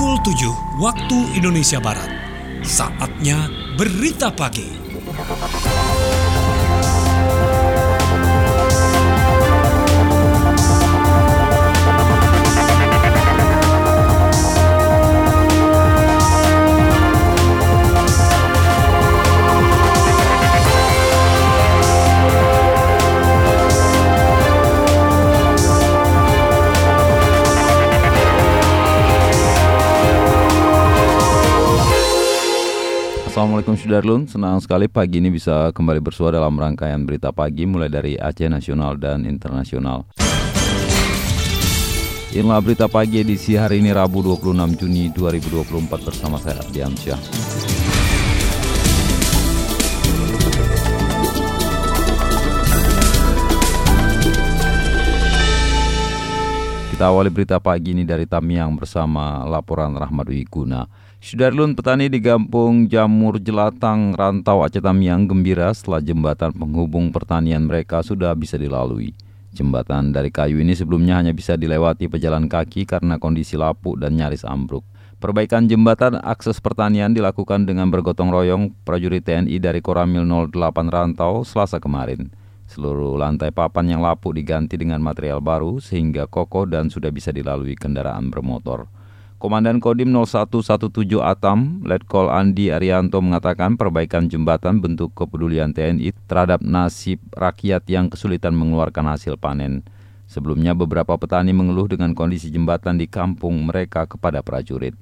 Pukul 7 waktu Indonesia Barat. Saatnya berita pagi. Assalamualaikum Sudarlun, senang sekali pagi ini bisa kembali bersuara dalam rangkaian berita pagi mulai dari Aceh Nasional dan Internasional. Inilah berita pagi edisi hari ini Rabu 26 Juni 2024 bersama saya Ardian Syah. Kita awali berita pagi ini dari Tamiang bersama laporan Rahmat Wiguna. Sudarlun petani di Gampung Jamur Jelatang, Rantau Aceh Tamiang gembira setelah jembatan penghubung pertanian mereka sudah bisa dilalui. Jembatan dari kayu ini sebelumnya hanya bisa dilewati pejalan kaki karena kondisi lapuk dan nyaris ambruk. Perbaikan jembatan akses pertanian dilakukan dengan bergotong royong prajurit TNI dari Koramil 08 Rantau selasa kemarin. Seluruh lantai papan yang lapuk diganti dengan material baru sehingga kokoh dan sudah bisa dilalui kendaraan bermotor. Komandan Kodim 0117 Atam, Letkol Andi Arianto mengatakan perbaikan jembatan bentuk kepedulian TNI terhadap nasib rakyat yang kesulitan mengeluarkan hasil panen. Sebelumnya beberapa petani mengeluh dengan kondisi jembatan di kampung mereka kepada prajurit.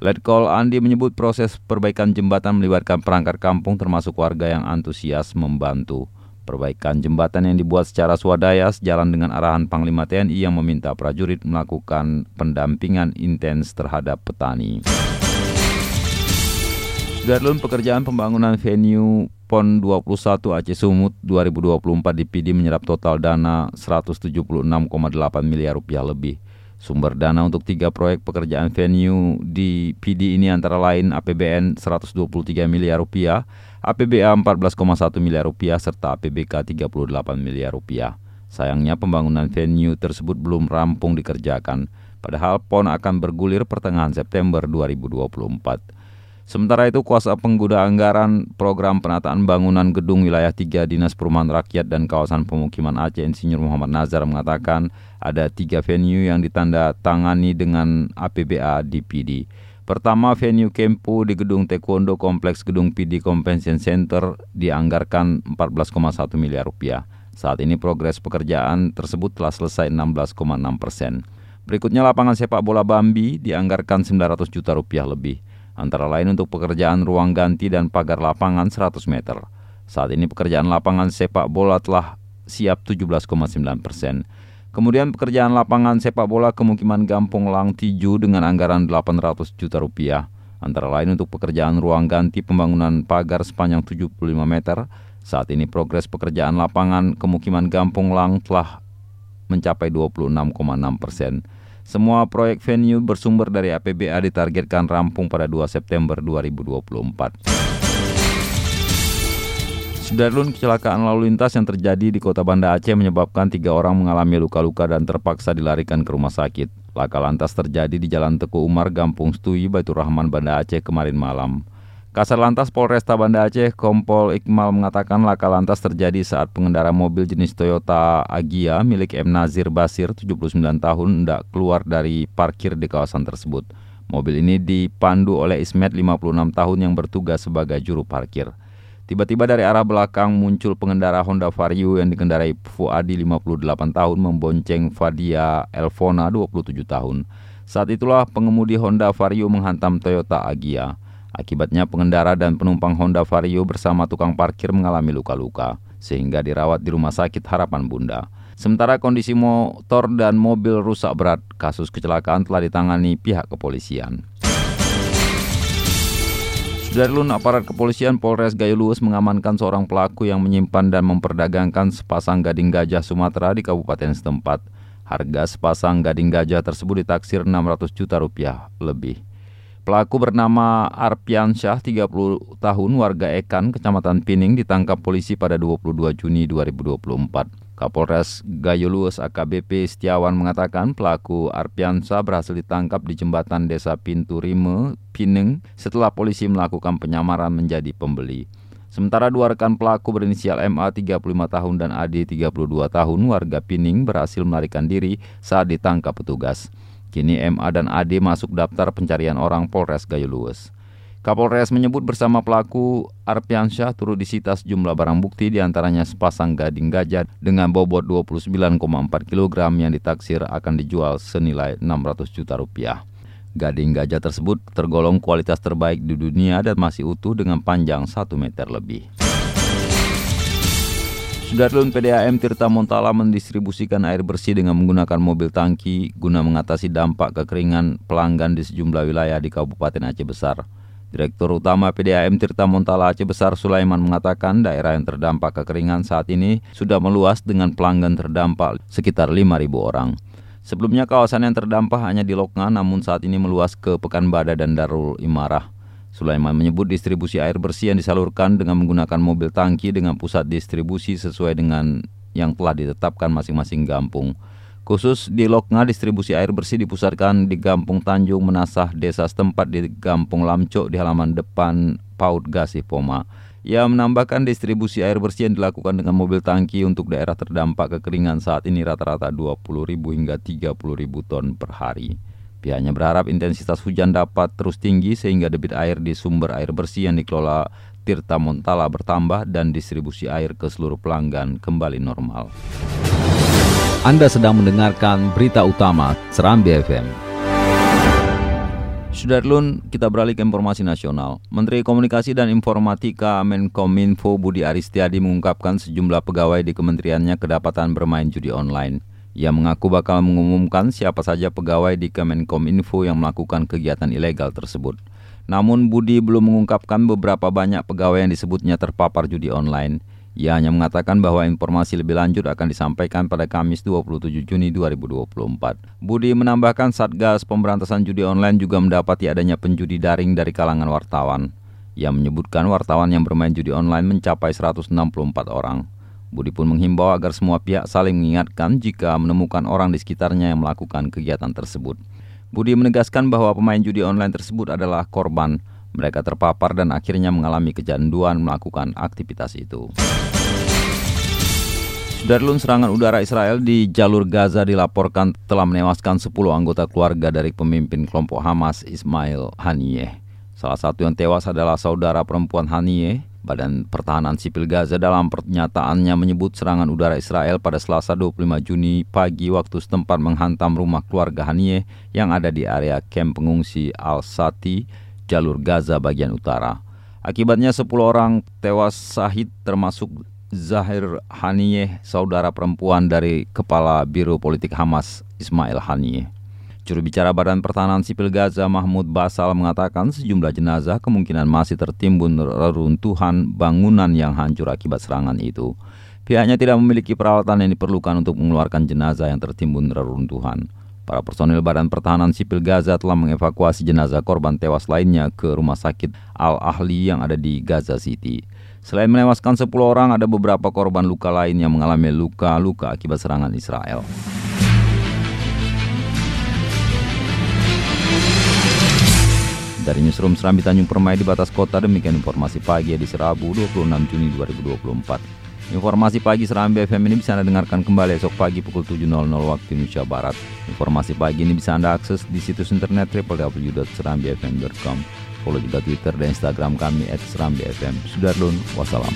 Letkol Andi menyebut proses perbaikan jembatan melibatkan perangkat kampung termasuk warga yang antusias membantu. Perbaikan jembatan yang dibuat secara swadaya sejalan dengan arahan Panglima TNI yang meminta prajurit melakukan pendampingan intens terhadap petani. Sudarlun pekerjaan pembangunan venue PON 21 Aceh Sumut 2024 di PD menyerap total dana 176,8 miliar rupiah lebih. Sumber dana untuk tiga proyek pekerjaan venue di PD ini antara lain APBN 123 miliar rupiah, APBA 14,1 miliar rupiah serta APBK 38 miliar rupiah. Sayangnya pembangunan venue tersebut belum rampung dikerjakan, padahal PON akan bergulir pertengahan September 2024. Sementara itu, kuasa pengguna anggaran program penataan bangunan gedung wilayah 3 Dinas Perumahan Rakyat dan Kawasan Pemukiman Aceh Insinyur Muhammad Nazar mengatakan ada tiga venue yang ditanda tangani dengan APBA DPD. Pertama, venue Kempu di Gedung Taekwondo Kompleks Gedung PD Convention Center dianggarkan 14,1 miliar rupiah. Saat ini progres pekerjaan tersebut telah selesai 16,6 persen. Berikutnya lapangan sepak bola Bambi dianggarkan 900 juta rupiah lebih. Antara lain untuk pekerjaan ruang ganti dan pagar lapangan 100 meter. Saat ini pekerjaan lapangan sepak bola telah siap 17,9 persen. Kemudian pekerjaan lapangan sepak bola kemukiman Gampung Lang Tiju dengan anggaran 800 juta rupiah. Antara lain untuk pekerjaan ruang ganti pembangunan pagar sepanjang 75 meter. Saat ini progres pekerjaan lapangan kemukiman Gampung Lang telah mencapai 26,6 persen. Semua proyek venue bersumber dari APBA ditargetkan rampung pada 2 September 2024. Sudarlun kecelakaan lalu lintas yang terjadi di kota Banda Aceh menyebabkan tiga orang mengalami luka-luka dan terpaksa dilarikan ke rumah sakit. Laka lantas terjadi di Jalan Teku Umar, Gampung Stui, Baitur Rahman, Banda Aceh kemarin malam. Kasar Lantas Polresta Banda Aceh, Kompol Iqmal mengatakan laka lantas terjadi saat pengendara mobil jenis Toyota Agia milik M. Nazir Basir, 79 tahun, hendak keluar dari parkir di kawasan tersebut. Mobil ini dipandu oleh Ismet, 56 tahun, yang bertugas sebagai juru parkir. Tiba-tiba dari arah belakang muncul pengendara Honda Vario yang dikendarai Fuadi 58 tahun membonceng Fadia Elvona 27 tahun. Saat itulah pengemudi Honda Vario menghantam Toyota Agia. Akibatnya pengendara dan penumpang Honda Vario bersama tukang parkir mengalami luka-luka sehingga dirawat di Rumah Sakit Harapan Bunda. Sementara kondisi motor dan mobil rusak berat, kasus kecelakaan telah ditangani pihak kepolisian. Darlun aparat kepolisian Polres Gayo Luwes mengamankan seorang pelaku yang menyimpan dan memperdagangkan sepasang gading gajah Sumatera di kabupaten setempat. Harga sepasang gading gajah tersebut ditaksir 600 juta rupiah lebih. Pelaku bernama Arpian Syah, 30 tahun, warga Ekan, Kecamatan Pining, ditangkap polisi pada 22 Juni 2024. Kapolres Gayulus AKBP Setiawan mengatakan pelaku Arpiansa berhasil ditangkap di jembatan Desa Pintu Rime, Pineng setelah polisi melakukan penyamaran menjadi pembeli. Sementara dua rekan pelaku berinisial MA 35 tahun dan AD 32 tahun warga Pining berhasil melarikan diri saat ditangkap petugas. Kini MA dan AD masuk daftar pencarian orang Polres Gayulus. Kapolres menyebut bersama pelaku Arpiansyah turut disita sejumlah barang bukti di antaranya sepasang gading gajah dengan bobot 29,4 kg yang ditaksir akan dijual senilai 600 juta rupiah. Gading gajah tersebut tergolong kualitas terbaik di dunia dan masih utuh dengan panjang 1 meter lebih. Sudarlun PDAM Tirta Montala mendistribusikan air bersih dengan menggunakan mobil tangki guna mengatasi dampak kekeringan pelanggan di sejumlah wilayah di Kabupaten Aceh Besar. Direktur Utama PDAM Tirta Montala Aceh Besar Sulaiman mengatakan daerah yang terdampak kekeringan saat ini sudah meluas dengan pelanggan terdampak sekitar 5.000 orang. Sebelumnya kawasan yang terdampak hanya di Lokna namun saat ini meluas ke Pekanbada dan Darul Imarah. Sulaiman menyebut distribusi air bersih yang disalurkan dengan menggunakan mobil tangki dengan pusat distribusi sesuai dengan yang telah ditetapkan masing-masing kampung. Khusus di Lokna, distribusi air bersih dipusatkan di Gampung Tanjung Menasah, desa setempat di Gampung Lamco di halaman depan Paut Gasih Poma. Ia menambahkan distribusi air bersih yang dilakukan dengan mobil tangki untuk daerah terdampak kekeringan saat ini rata-rata 20.000 hingga 30.000 ton per hari. Pihaknya berharap intensitas hujan dapat terus tinggi sehingga debit air di sumber air bersih yang dikelola Tirta Montala bertambah dan distribusi air ke seluruh pelanggan kembali normal. Anda sedang mendengarkan berita utama Serambi FM. Sudarlun, kita beralih ke informasi nasional. Menteri Komunikasi dan Informatika Menkominfo Budi Aristiadi mengungkapkan sejumlah pegawai di kementeriannya kedapatan bermain judi online. Ia mengaku bakal mengumumkan siapa saja pegawai di Kemenkominfo yang melakukan kegiatan ilegal tersebut. Namun Budi belum mengungkapkan beberapa banyak pegawai yang disebutnya terpapar judi online. Ia hanya mengatakan bahwa informasi lebih lanjut akan disampaikan pada Kamis 27 Juni 2024. Budi menambahkan Satgas Pemberantasan Judi Online juga mendapati adanya penjudi daring dari kalangan wartawan. Ia menyebutkan wartawan yang bermain judi online mencapai 164 orang. Budi pun menghimbau agar semua pihak saling mengingatkan jika menemukan orang di sekitarnya yang melakukan kegiatan tersebut. Budi menegaskan bahwa pemain judi online tersebut adalah korban, mereka terpapar dan akhirnya mengalami kecanduan melakukan aktivitas itu. Darlun serangan udara Israel di jalur Gaza dilaporkan telah menewaskan 10 anggota keluarga dari pemimpin kelompok Hamas Ismail Haniyeh. Salah satu yang tewas adalah saudara perempuan Haniyeh. Badan Pertahanan Sipil Gaza dalam pernyataannya menyebut serangan udara Israel pada Selasa 25 Juni pagi waktu setempat menghantam rumah keluarga Haniyeh yang ada di area kamp pengungsi Al-Sati jalur Gaza bagian utara. Akibatnya 10 orang tewas sahid termasuk Zahir Haniyeh, saudara perempuan dari Kepala Biro Politik Hamas Ismail Haniyeh. Juru bicara Badan Pertahanan Sipil Gaza Mahmud Basal mengatakan sejumlah jenazah kemungkinan masih tertimbun reruntuhan bangunan yang hancur akibat serangan itu. Pihaknya tidak memiliki peralatan yang diperlukan untuk mengeluarkan jenazah yang tertimbun reruntuhan. Para personil Badan Pertahanan Sipil Gaza telah mengevakuasi jenazah korban tewas lainnya ke rumah sakit Al-Ahli yang ada di Gaza City. Selain menewaskan 10 orang, ada beberapa korban luka lain yang mengalami luka-luka akibat serangan Israel. Dari Newsroom Serambi Tanjung Permai di batas kota, demikian informasi pagi di Serabu 26 Juni 2024. Informasi pagi Serambi FM ini bisa Anda dengarkan kembali esok pagi pukul 7.00 waktu Indonesia Barat. Informasi pagi ini bisa Anda akses di situs internet www.serambifm.com. Follow juga Twitter dan Instagram kami @serambifm. Sudarlun, wassalam.